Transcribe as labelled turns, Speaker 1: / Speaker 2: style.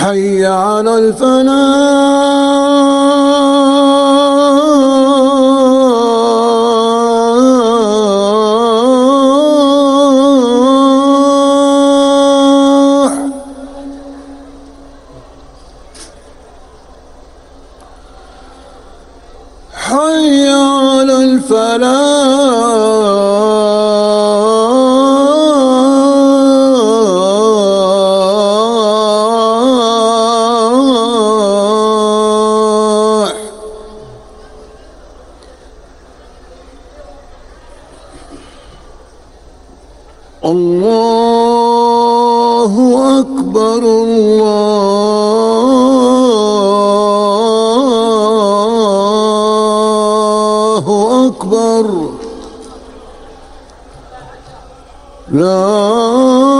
Speaker 1: حي على الفلاح. حي على الفلاح. الله أكبر الله أكبر لا